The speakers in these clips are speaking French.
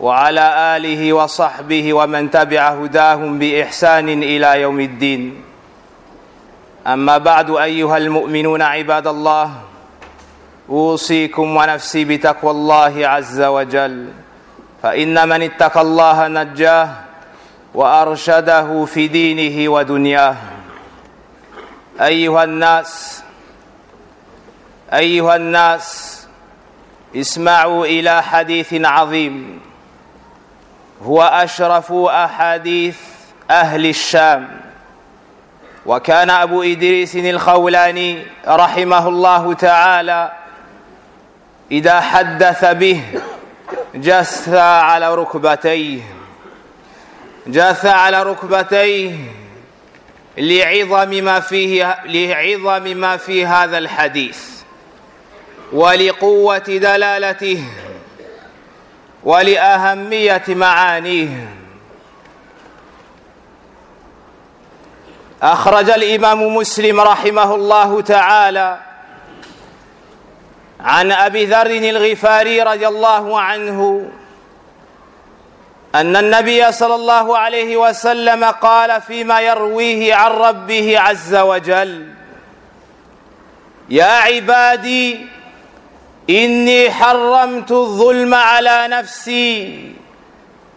وعلى آله وصحبه ومن تبع هداهم بإحسان إلى يوم الدين. أما بعد أيها المؤمنون عباد الله أوصيكم ونفسي بتقوى الله عز وجل. فإن من اتقى الله نجاه وأرشده في دينه ودنياه. أيها الناس أيها الناس اسمعوا إلى حديث عظيم. هو أشرف أحاديث أهل الشام. وكان أبو إدريس الخولاني رحمه الله تعالى إذا حدث به جث على ركبتيه جث على ركبتيه لعظم ما فيه لعظم ما في هذا الحديث ولقوة دلالته. ولأهمية معانيه أخرج الإمام مسلم رحمه الله تعالى عن أبي ذر الغفاري رضي الله عنه أن النبي صلى الله عليه وسلم قال فيما يرويه عن ربه عز وجل يا عبادي إني حرمت الظلم على نفسي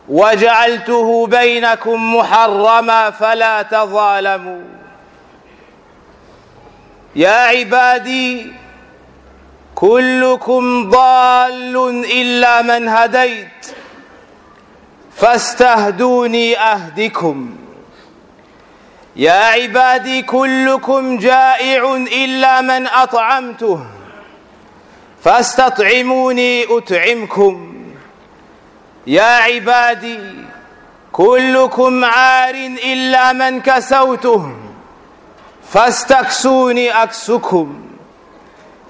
وجعلته بينكم محرما فلا تظالموا. يا عبادي كلكم ضال إلا من هديت فاستهدوني أهدكم. يا عبادي كلكم جائع إلا من أطعمته. فاستطعموني أطعمكم. يا عبادي كلكم عار إلا من كسوته فاستكسوني أكسكم.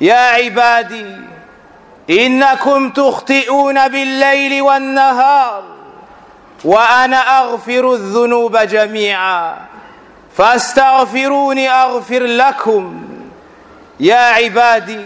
يا عبادي إنكم تخطئون بالليل والنهار وأنا أغفر الذنوب جميعا. فاستغفروني أغفر لكم. يا عبادي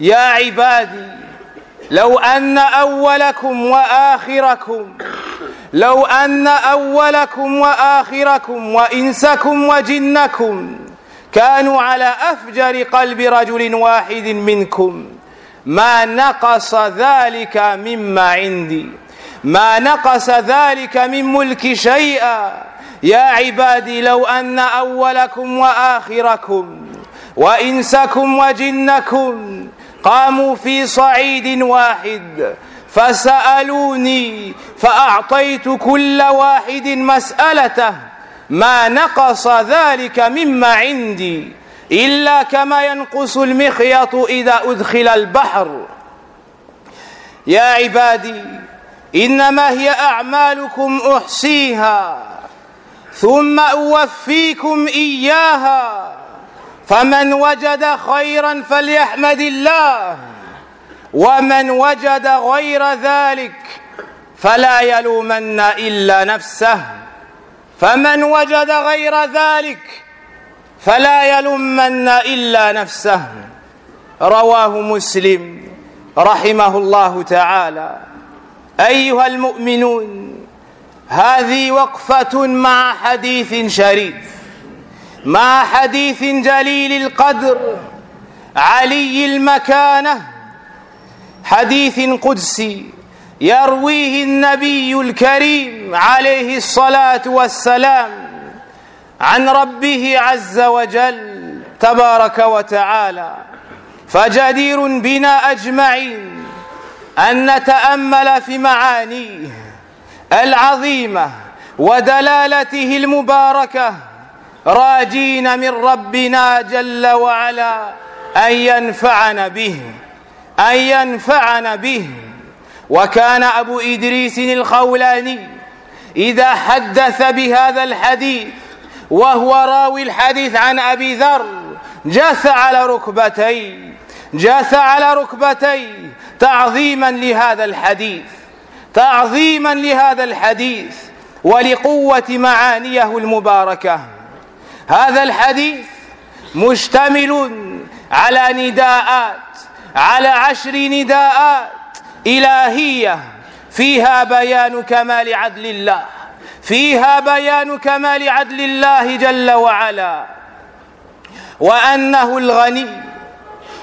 يا عبادي لو أن أولكم وآخركم لو أن أولكم وآخركم وإنسكم وجنكم كانوا على أفجر قلب رجل واحد منكم ما نقص ذلك مما عندي ما نقص ذلك من ملك شيئا. يا عبادي لو أن أولكم وآخركم وإنسكم وجنكم قاموا في صعيد واحد فسألوني فأعطيت كل واحد مسألته ما نقص ذلك مما عندي إلا كما ينقص المخيط إذا أدخل البحر. يا عبادي إنما هي أعمالكم أحصيها ثم أوفيكم إياها. فمن وجد خيرا فليحمد الله ومن وجد غير ذلك فلا يلومن إلا نفسه فمن وجد غير ذلك فلا يلومن إلا نفسه. رواه مسلم رحمه الله تعالى. أيها المؤمنون هذه وقفة مع حديث شريف. مع حديث جليل القدر علي المكانة حديث قدسي يرويه النبي الكريم عليه الصلاة والسلام عن ربه عز وجل تبارك وتعالى. فجدير بنا أجمعين أن نتأمل في معانيه العظيمة ودلالته المباركة راجين من ربنا جل وعلا أن ينفعنا به أن ينفعنا به. وكان أبو إدريس الخولاني إذا حدث بهذا الحديث وهو راوي الحديث عن أبي ذر جث على ركبتيه جث على ركبتيه تعظيما لهذا الحديث تعظيما لهذا الحديث ولقوة معانيه المباركة. هذا الحديث مشتمل على نداءات على عشر نداءات إلهية. فيها بيان كمال عدل الله فيها بيان كمال عدل الله جل وعلا. وأنه الغني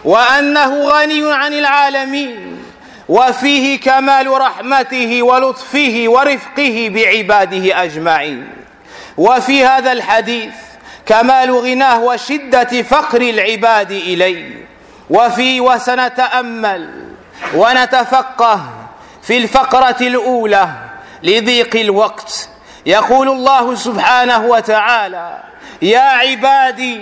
وأنه غني عن العالمين. وفيه كمال رحمته ولطفه ورفقه بعباده أجمعين. وفي هذا الحديث كمال غناه وشدة فقر العباد اليه وفي وسنتأمل ونتفقه في الفقرة الأولى لضيق الوقت يقول الله سبحانه وتعالى يا عبادي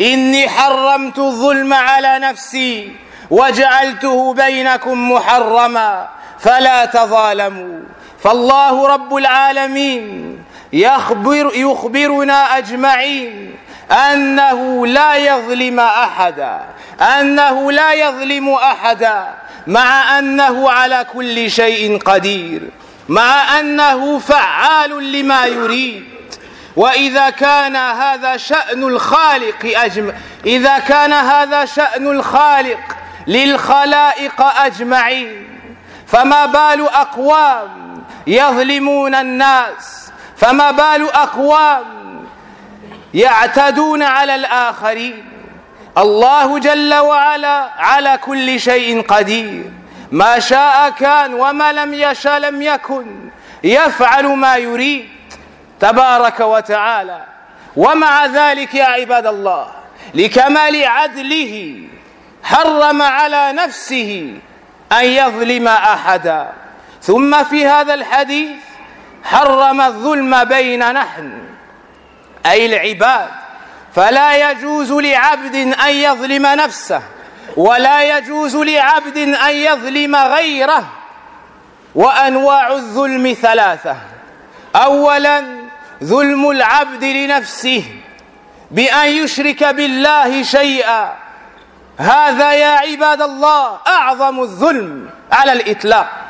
إني حرمت الظلم على نفسي وجعلته بينكم محرما فلا تظالموا فالله رب العالمين يخبر يخبرنا أجمعين أنه لا يظلم أحدا أنه لا يظلم أحدا مع أنه على كل شيء قدير مع أنه فعال لما يريد. وإذا كان هذا شأن الخالق اجمع إذا كان هذا شأن الخالق للخلائق أجمعين. فما بال أقوام يظلمون الناس فما بال أقوام يعتدون على الآخرين. الله جل وعلا على كل شيء قدير. ما شاء كان وما لم يشاء لم يكن. يفعل ما يريد تبارك وتعالى. ومع ذلك يا عباد الله لكمال عدله حرم على نفسه أن يظلم أحدا. ثم في هذا الحديث حرم الظلم بين نحن أي العباد. فلا يجوز لعبد أن يظلم نفسه ولا يجوز لعبد أن يظلم غيره. وأنواع الظلم ثلاثة. اولا ظلم العبد لنفسه بأن يشرك بالله شيئا. هذا يا عباد الله أعظم الظلم على الإطلاق.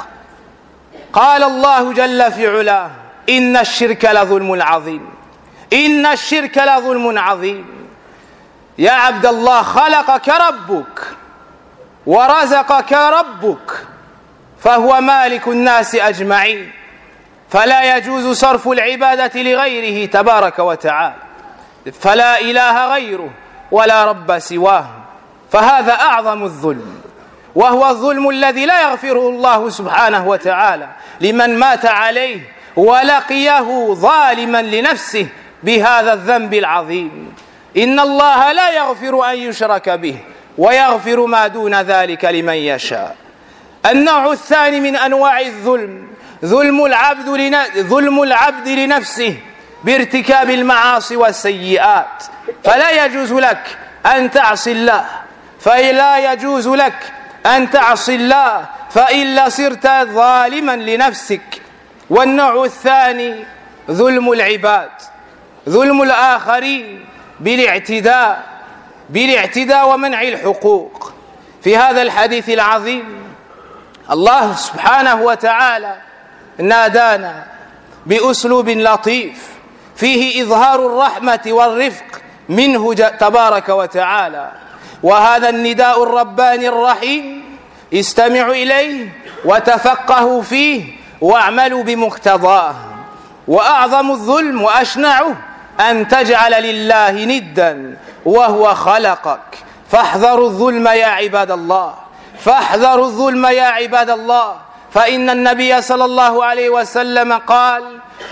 قال الله جل في علاه إن الشرك لظلم عظيم. إن الشرك لظلم عظيم. يا عبد الله خلقك ربك ورزقك ربك فهو مالك الناس أجمعين. فلا يجوز صرف العبادة لغيره تبارك وتعالى. فلا إله غيره ولا رب سواه. فهذا أعظم الظلم. وهو الظلم الذي لا يغفره الله سبحانه وتعالى. لمن مات عليه ولقيه ظالما لنفسه بهذا الذنب العظيم. إن الله لا يغفر أن يشرك به ويغفر ما دون ذلك لمن يشاء. النوع الثاني من أنواع الظلم ظلم العبد. ظلم العبد لنفسه بارتكاب المعاصي والسيئات. فلا يجوز لك أن تعصي الله فلا يجوز لك أن تعصي الله فإلا صرت ظالما لنفسك. والنوع الثاني ظلم العباد ظلم الآخرين بالاعتداء بالاعتداء ومنع الحقوق. في هذا الحديث العظيم الله سبحانه وتعالى نادانا بأسلوب لطيف فيه إظهار الرحمة والرفق منه تبارك وتعالى. وهذا النداء الرباني الرحيم استمعوا إليه وتفقهوا فيه واعملوا بمقتضاه. وأعظم الظلم وأشنعه أن تجعل لله ندا وهو خلقك. فاحذروا الظلم يا عباد الله فاحذروا الظلم يا عباد الله. فإن النبي صلى الله عليه وسلم قال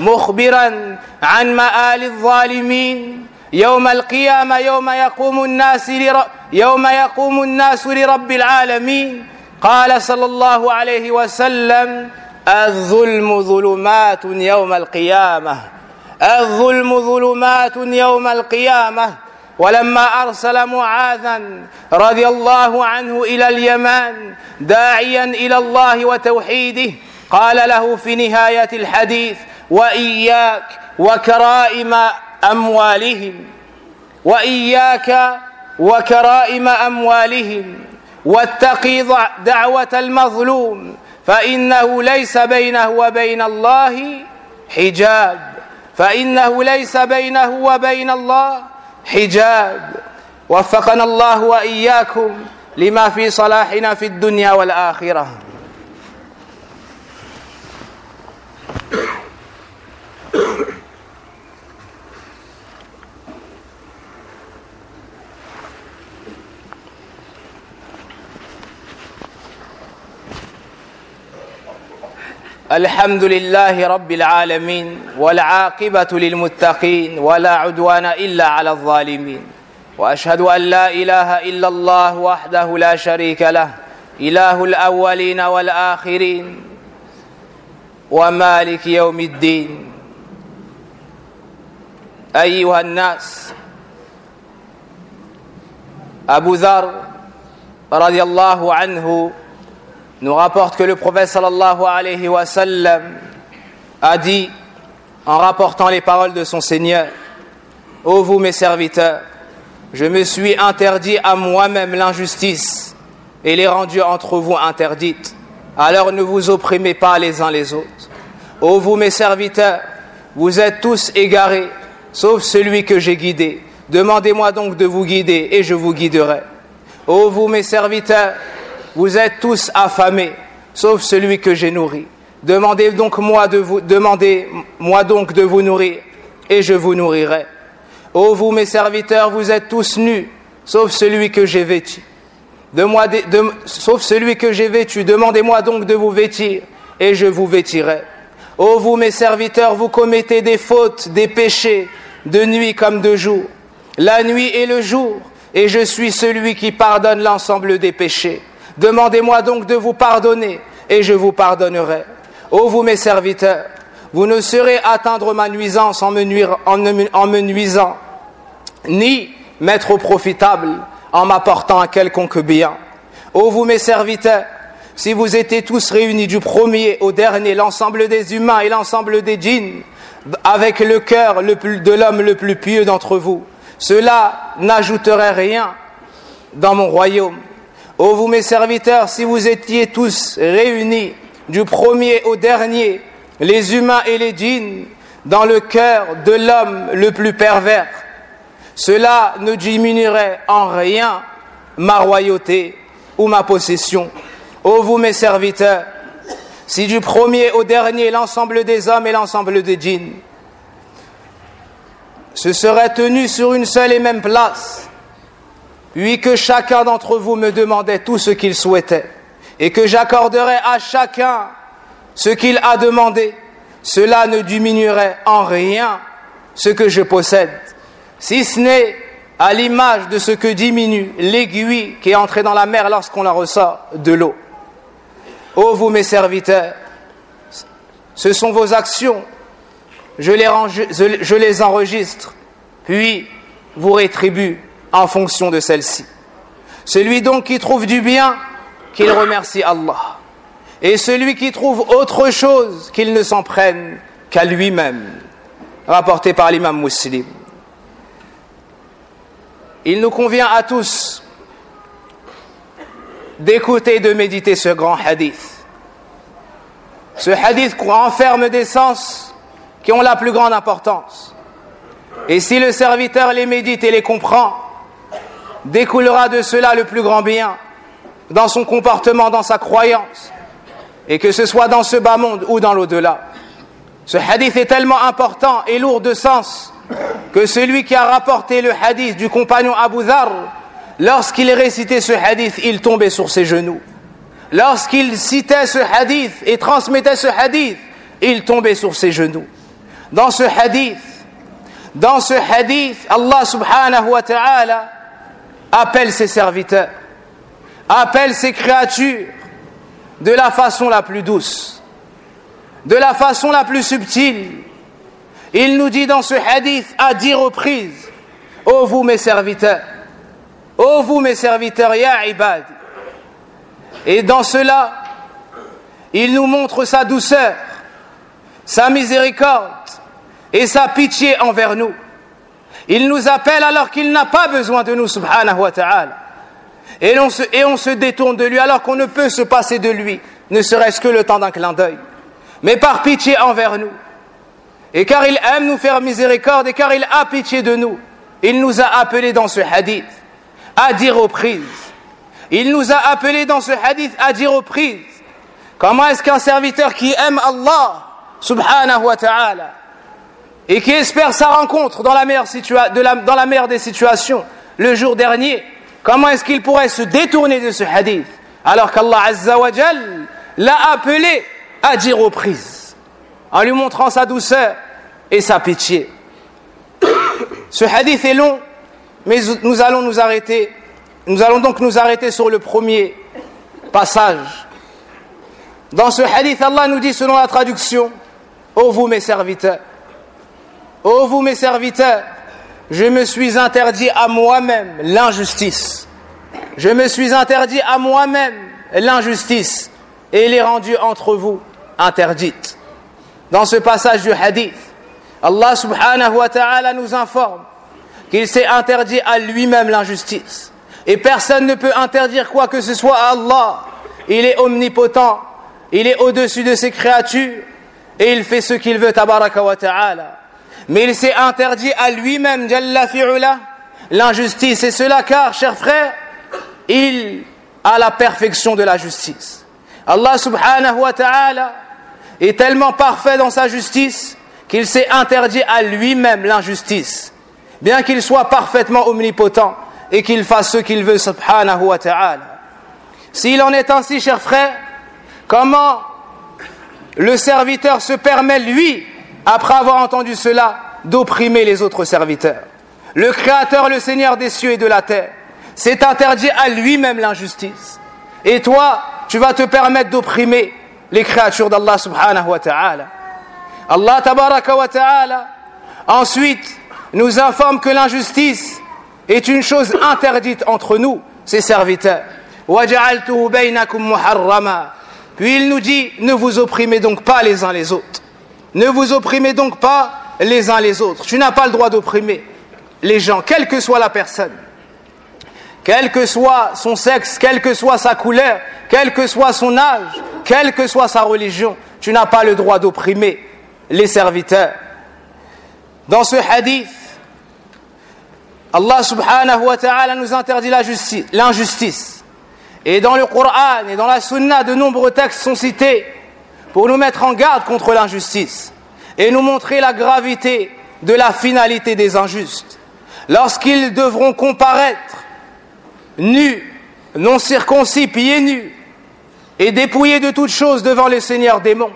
مخبرا عن مآل الظالمين يوم القيامة يوم يقوم الناس يوم يقوم الناس لرب العالمين. قال صلى الله عليه وسلم الظلم ظلمات يوم القيامة. الظلم ظلمات يوم القيامة. ولما أرسل معاذا رضي الله عنه إلى اليمن داعيا إلى الله وتوحيده قال له في نهاية الحديث وإياك وكرائم أموالهم وإياك وكرائم أموالهم واتقي دعوة المظلوم فإنه ليس بينه وبين الله حجاب فإنه ليس بينه وبين الله حجاب وفقنا الله وإياكم لما في صلاحنا في الدنيا والآخرة. الحمد لله رب العالمين والعاقبة للمتقين ولا عدوان إلا على الظالمين. وأشهد أن لا إله إلا الله وحده لا شريك له إله الأولين والآخرين ومالك يوم الدين. أيها الناس أبو ذر رضي الله عنه nous rapporte que le prophète sallallahu a dit en rapportant les paroles de son Seigneur Ô vous mes serviteurs, je me suis interdit à moi-même l'injustice et l'ai rendue entre vous interdite. Alors ne vous opprimez pas les uns les autres. Ô vous mes serviteurs, vous êtes tous égarés, sauf celui que j'ai guidé. Demandez-moi donc de vous guider et je vous guiderai. Ô vous mes serviteurs, vous êtes tous affamés, sauf celui que j'ai nourri. Demandez donc moi de vous, demandez-moi donc de vous nourrir, et je vous nourrirai. Ô vous mes serviteurs, vous êtes tous nus, sauf celui que j'ai vêtu. Moi, sauf celui que j'ai vêtu, demandez-moi donc de vous vêtir, et je vous vêtirai. Ô vous mes serviteurs, vous commettez des fautes, des péchés, de nuit comme de jour, la nuit et le jour, et je suis celui qui pardonne l'ensemble des péchés. Demandez-moi donc de vous pardonner, et je vous pardonnerai. Ô vous mes serviteurs, vous ne saurez atteindre ma nuisance en me, nuisant, ni m'être profitable en m'apportant un quelconque bien. Ô vous mes serviteurs, si vous étiez tous réunis du premier au dernier, l'ensemble des humains et l'ensemble des djinns, avec le cœur de l'homme le plus pieux d'entre vous, cela n'ajouterait rien dans mon royaume. Ô vous mes serviteurs, si vous étiez tous réunis du premier au dernier, les humains et les djinns, dans le cœur de l'homme le plus pervers, cela ne diminuerait en rien ma royauté ou ma possession. Ô vous mes serviteurs, si du premier au dernier l'ensemble des hommes et l'ensemble des djinns se seraient tenus sur une seule et même place, puis que chacun d'entre vous me demandait tout ce qu'il souhaitait, et que j'accorderais à chacun ce qu'il a demandé, cela ne diminuerait en rien ce que je possède, si ce n'est à l'image de ce que diminue l'aiguille qui est entrée dans la mer lorsqu'on la ressort de l'eau. Ô vous mes serviteurs, ce sont vos actions, je les, je les enregistre, puis vous rétribue en fonction de celle-ci. Celui donc qui trouve du bien, qu'il remercie Allah. Et celui qui trouve autre chose, qu'il ne s'en prenne qu'à lui-même. Rapporté par l'imam muslim. Il nous convient à tous d'écouter et de méditer ce grand hadith. Ce hadith renferme des sens qui ont la plus grande importance. Et si le serviteur les médite et les comprend, découlera de cela le plus grand bien dans son comportement, dans sa croyance, et que ce soit dans ce bas monde ou dans l'au-delà. Ce hadith est tellement important et lourd de sens que celui qui a rapporté le hadith du compagnon Abu Dhar, lorsqu'il récitait ce hadith, il tombait sur ses genoux. lorsqu'il citait ce hadith et transmettait ce hadith, il tombait sur ses genoux. Dans ce hadith, dans ce hadith, Allah subhanahu wa ta'ala appelle ses serviteurs, appelle ses créatures de la façon la plus douce, de la façon la plus subtile. Il nous dit dans ce hadith à dix reprises, Ô vous mes serviteurs, ô vous mes serviteurs, ya. Et dans cela, il nous montre sa douceur, sa miséricorde et sa pitié envers nous. Il nous appelle alors qu'il n'a pas besoin de nous, subhanahu wa ta'ala. Et on, se, détourne de lui alors qu'on ne peut se passer de lui, ne serait-ce que le temps d'un clin d'œil. Mais par pitié envers nous. Et car il aime nous faire miséricorde et car il a pitié de nous, il nous a appelés dans ce hadith à dix reprises. Il nous a appelés dans ce hadith à dix reprises. Comment est-ce qu'un serviteur qui aime Allah, subhanahu wa ta'ala, et qui espère sa rencontre dans la meilleure, des situations le jour dernier, comment est-ce qu'il pourrait se détourner de ce hadith alors qu'Allah Azza wa l'a appelé à dix reprises en lui montrant sa douceur et sa pitié? Ce hadith est long, mais nous allons nous arrêter. Nous allons donc nous arrêter sur le premier passage. Dans ce hadith, Allah nous dit selon la traduction Ô vous mes serviteurs, ô vous mes serviteurs, je me suis interdit à moi-même l'injustice. Je me suis interdit à moi-même l'injustice et l'ai rendue entre vous interdite. Dans ce passage du hadith, Allah subhanahu wa ta'ala nous informe qu'il s'est interdit à lui-même l'injustice. Et personne ne peut interdire quoi que ce soit à Allah. Il est omnipotent, il est au-dessus de ses créatures et il fait ce qu'il veut, tabaraka wa ta'ala. Mais il s'est interdit à lui-même, jalla fi'ula, l'injustice. Et cela car, chers frères, il a la perfection de la justice. Allah subhanahu wa ta'ala est tellement parfait dans sa justice qu'il s'est interdit à lui-même l'injustice, bien qu'il soit parfaitement omnipotent et qu'il fasse ce qu'il veut, subhanahu wa ta'ala. S'il en est ainsi, chers frères, comment le serviteur se permet, lui, après avoir entendu cela, d'opprimer les autres serviteurs Le Créateur, le Seigneur des cieux et de la terre, s'est interdit à lui-même l'injustice. Et toi, tu vas te permettre d'opprimer les créatures d'Allah subhanahu wa ta'ala. Allah tabaraka wa ta'ala ensuite nous informe que l'injustice est une chose interdite entre nous, ses serviteurs. Puis il nous dit, ne vous opprimez donc pas les uns les autres. Ne vous opprimez donc pas les uns les autres. Tu n'as pas le droit d'opprimer les gens, quelle que soit la personne. Quel que soit son sexe, quelle que soit sa couleur, quel que soit son âge, quelle que soit sa religion, tu n'as pas le droit d'opprimer les serviteurs. Dans ce hadith, Allah subhanahu wa ta'ala nous interdit l'injustice. Et dans le Coran et dans la Sunna, de nombreux textes sont cités pour nous mettre en garde contre l'injustice et nous montrer la gravité de la finalité des injustes. Lorsqu'ils devront comparaître nus, non circoncis, pieds nus, et dépouillés de toutes choses devant le Seigneur des mondes,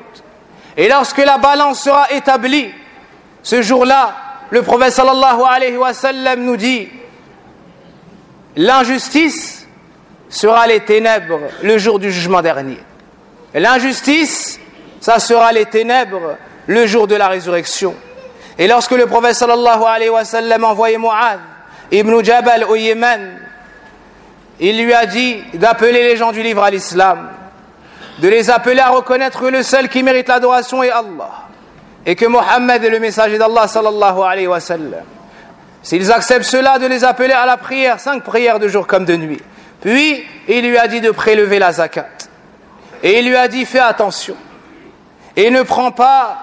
et lorsque la balance sera établie, ce jour-là, le prophète nous dit l'injustice sera les ténèbres le jour du jugement dernier. L'injustice, ça sera les ténèbres le jour de la résurrection. Et lorsque le prophète sallallahu alayhi wa sallam envoyait Mu'adh ibn Jabal au Yémen, il lui a dit d'appeler les gens du livre à l'islam de les appeler à reconnaître que le seul qui mérite l'adoration est Allah et que Mohammed est le messager d'Allah sallallahu alayhi wa sallam. S'ils acceptent cela, de les appeler à la prière, cinq prières de jour comme de nuit. Puis, il lui a dit de prélever la zakat. Et il lui a dit, fais attention. Et ne prends pas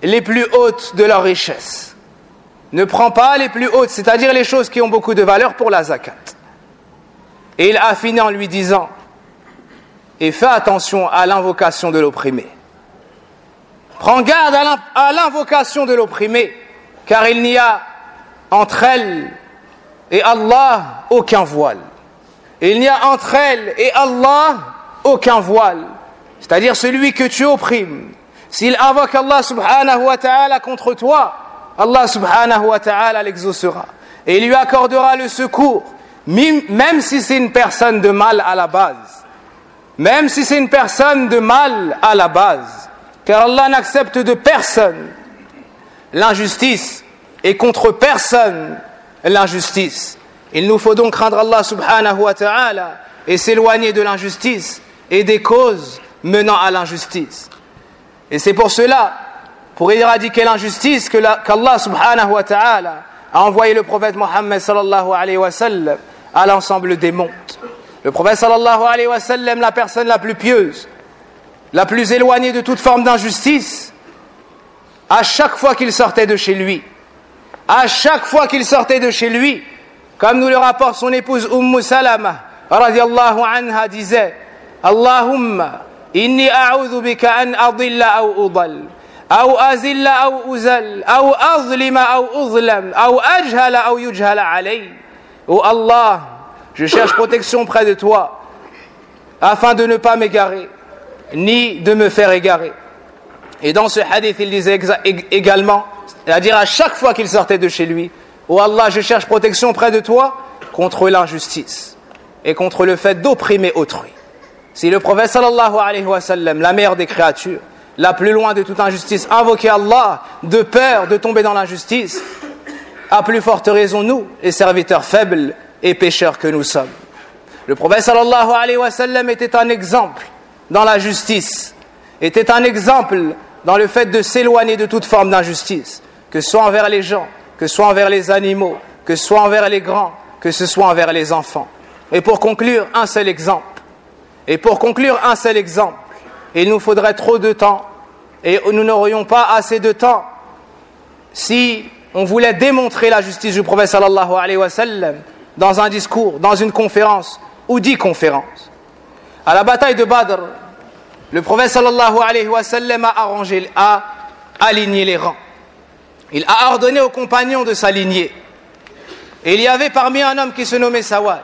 les plus hautes de leur richesse. Ne prends pas les plus hautes, c'est-à-dire les choses qui ont beaucoup de valeur pour la zakat. Et il a fini en lui disant, et fais attention à l'invocation de l'opprimé. Prends garde à l'invocation de l'opprimé, car il n'y a entre elle et Allah aucun voile. il n'y a entre elles et Allah aucun voile. C'est-à-dire celui que tu opprimes. S'il invoque Allah subhanahu wa ta'ala contre toi, Allah subhanahu wa ta'ala l'exaucera. Et lui accordera le secours, même si c'est une personne de mal à la base. Même si c'est une personne de mal à la base. Car Allah n'accepte de personne l'injustice et contre personne l'injustice. Il nous faut donc craindre Allah subhanahu wa ta'ala et s'éloigner de l'injustice et des causes menant à l'injustice. Et c'est pour cela, pour éradiquer l'injustice, qu'Allah subhanahu wa ta'ala a envoyé le prophète Mohammed sallallahu alayhi wa sallam à l'ensemble des mondes. Le prophète sallallahu alayhi wa sallam, la personne la plus pieuse, la plus éloignée de toute forme d'injustice, à chaque fois qu'il sortait de chez lui, à chaque fois qu'il sortait de chez lui, comme nous le rapporte son épouse Umm Salama, radiallahu anha, disait Allahumma, inni a'udhu bika an adilla aw udal, أو أزل أو أزل أو أظلم أو أظلم أو أجهل أو يجهل علي Oh Allah, je cherche protection près de toi afin de ne pas m'égarer ni de me faire égarer. Et dans ce hadith, il disait également, c'est-à-dire à chaque fois qu'il sortait de chez lui, Oh Allah, je cherche protection près de toi contre l'injustice et contre le fait d'opprimer autrui. Si le prophète sallallahu alayhi wa sallam, la meilleure des créatures, la plus loin de toute injustice, invoquait Allah de peur de tomber dans l'injustice, à plus forte raison nous, les serviteurs faibles et pécheurs que nous sommes. Le prophète sallallahu alayhi wa sallam était un exemple dans la justice, était un exemple dans le fait de s'éloigner de toute forme d'injustice, que ce soit envers les gens, que ce soit envers les animaux, que ce soit envers les grands, que ce soit envers les enfants. Et pour conclure, un seul exemple. Et pour conclure, un seul exemple. Il nous faudrait trop de temps et nous n'aurions pas assez de temps si on voulait démontrer la justice du prophète sallallahu alayhi wa sallam dans un discours, dans une conférence ou dix conférences. À la bataille de Badr, le prophète sallallahu alayhi wa sallam a arrangé, a aligné les rangs. Il a ordonné aux compagnons de s'aligner. Et il y avait parmi un homme qui se nommait Sawad,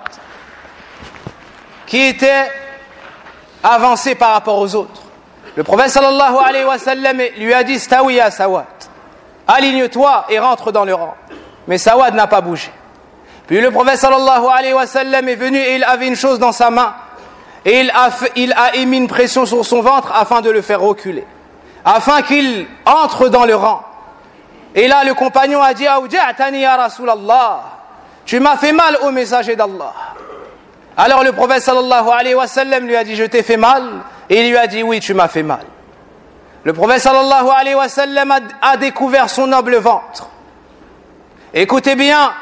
qui était avancé par rapport aux autres. Le prophète sallallahu alayhi wa lui a dit Stawiya Sawad, aligne-toi et rentre dans le rang. Mais Sawad n'a pas bougé. Puis le prophète sallallahu alayhi wa est venu et il avait une chose dans sa main. Et il a, émis une pression sur son ventre afin de le faire reculer. Afin qu'il entre dans le rang. Et là, le compagnon a dit ya Rasulallah, tu m'as fait mal au messager d'Allah. Alors le prophète sallallahu alayhi wa sallam lui a dit Je t'ai fait mal Et il lui a dit Oui, tu m'as fait mal. Le prophète sallallahu alayhi wa sallam a, découvert son noble ventre. Écoutez bien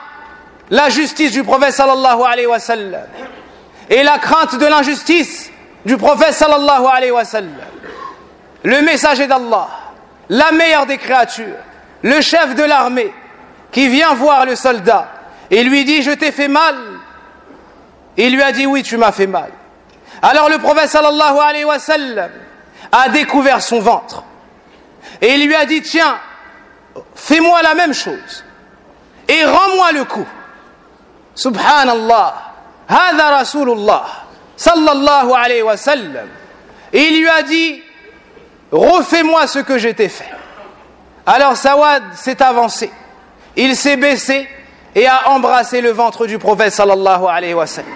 la justice du prophète sallallahu alayhi wa sallam et la crainte de l'injustice du prophète sallallahu alayhi wa sallam. Le messager d'Allah, la meilleure des créatures, le chef de l'armée qui vient voir le soldat et lui dit Je t'ai fait mal. Il lui a dit Oui, tu m'as fait mal. Alors le prophète sallallahu alayhi wa sallam a découvert son ventre et il lui a dit Tiens, fais-moi la même chose et rends-moi le coup. Subhanallah, Hada Rasulullah sallallahu alayhi wa sallam. Et il lui a dit Refais-moi ce que je fait. Alors Sawad s'est avancé, il s'est baissé et a embrassé le ventre du prophète sallallahu alayhi wa sallam.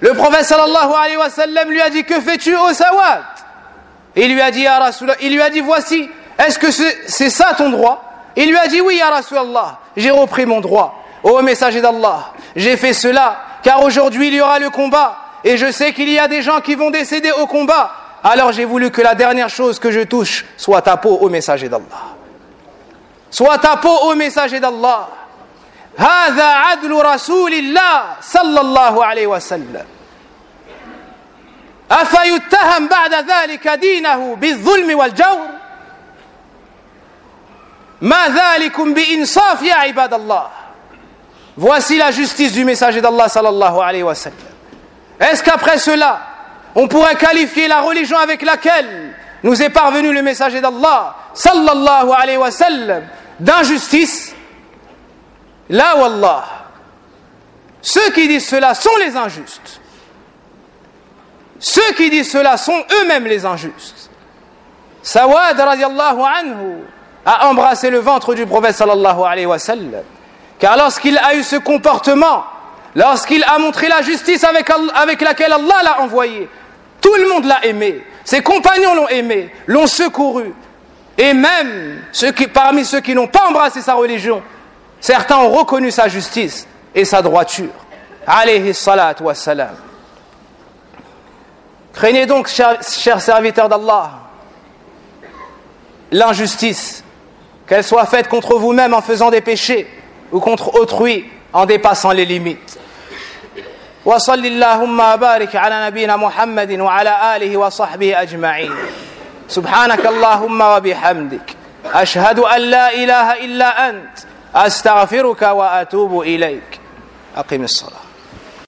Le prophète sallallahu alayhi wa sallam lui a dit Que fais-tu au Sawad? Et il lui a dit Ya il lui a dit Voici, est-ce que c'est ça ton droit? Il lui a dit Oui, Ya Rasulallah, j'ai repris mon droit. Ô messager d'Allah, j'ai fait cela car aujourd'hui il y aura le combat et je sais qu'il y a des gens qui vont décéder au combat. Alors j'ai voulu que la dernière chose que je touche soit ta peau au messager d'Allah. Soit ta peau au messager d'Allah. هذا عدل رسول الله صلى الله عليه وسلم أفيتهم بعد ذلك دينه بالظلم والجور ما ذلكم بإنصاف يا عباد الله Voici la justice du messager d'Allah sallallahu alayhi wa sallam. Est-ce qu'après cela, on pourrait qualifier la religion avec laquelle nous est parvenu le messager d'Allah sallallahu alayhi wa sallam d'injustice Là, Wallah, ceux qui disent cela sont les injustes. ceux qui disent cela sont eux-mêmes les injustes. Sawad anhu a embrassé le ventre du prophète sallallahu alayhi wa sallam. Car lorsqu'il a eu ce comportement, lorsqu'il a montré la justice avec, avec laquelle Allah l'a envoyé, tout le monde l'a aimé. Ses compagnons l'ont aimé, l'ont secouru. Et même ceux qui, parmi ceux qui n'ont pas embrassé sa religion, certains ont reconnu sa justice et sa droiture. Alayhi salat wa salam. Craignez donc, chers, chers serviteurs d'Allah, l'injustice, qu'elle soit faite contre vous-même en faisant des péchés ou contre autrui en dépassant les limites. وصل اللهم وبارك على نبينا محمد وعلى اله وصحبه اجمعين سبحانك اللهم وبحمدك اشهد ان لا اله الا انت أستغفرك وأتوب إليك. أقم الصلاة.